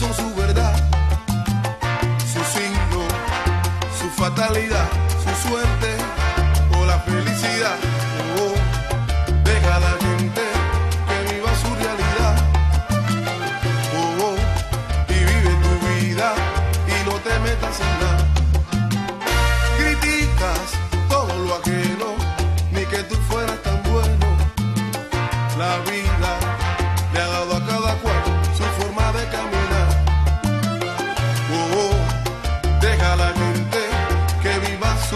son su verdad, su signo, su fatalidad, su suerte o la felicidad. Oh, deja a la gente que viva su realidad. Oh, oh, y vive tu vida y no te metas en nada. Criticas todo lo ajeno, ni que tú fueras tan bueno. La vida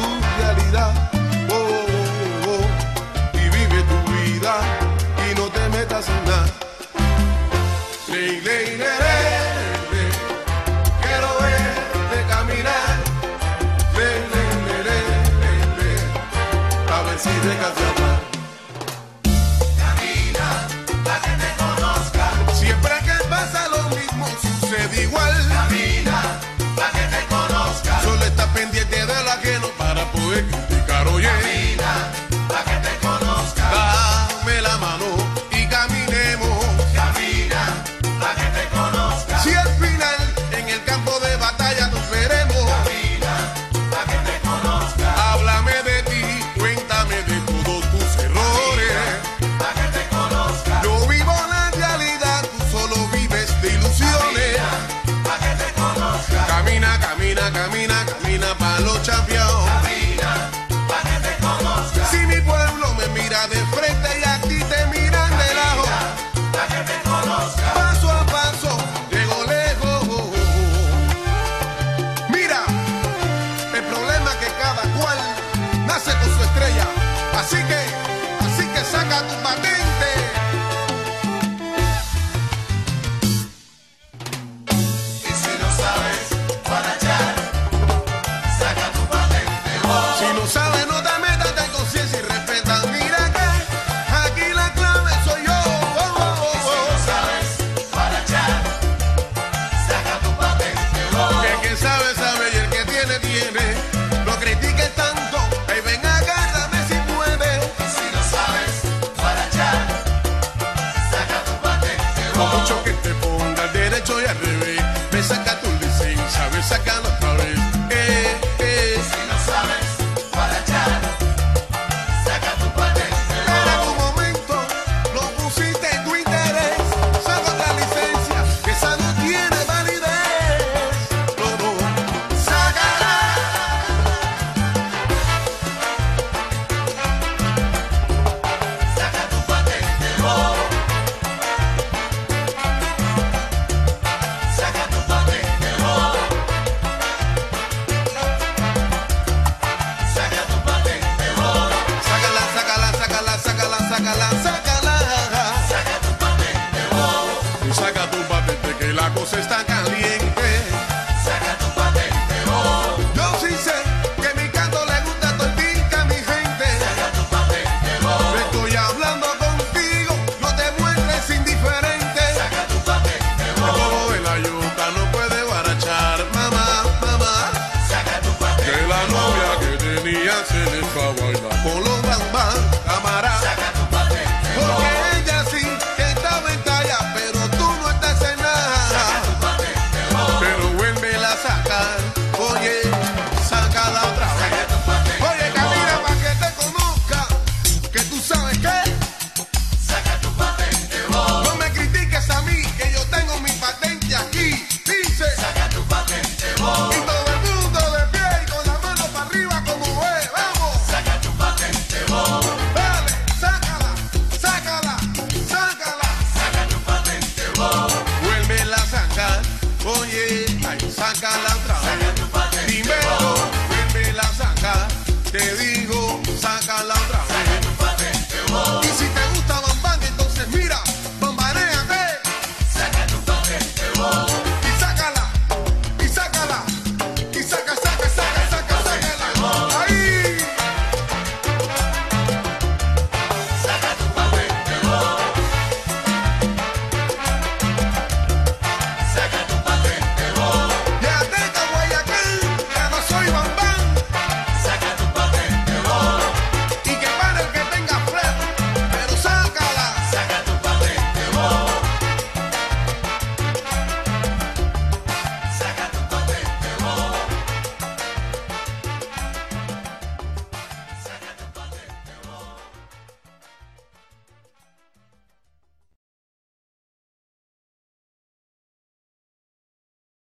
Oh, oh, oh, y vive tu vida y no te metas en nada. Quiero ver de caminar. A ver si te casamos. Cala.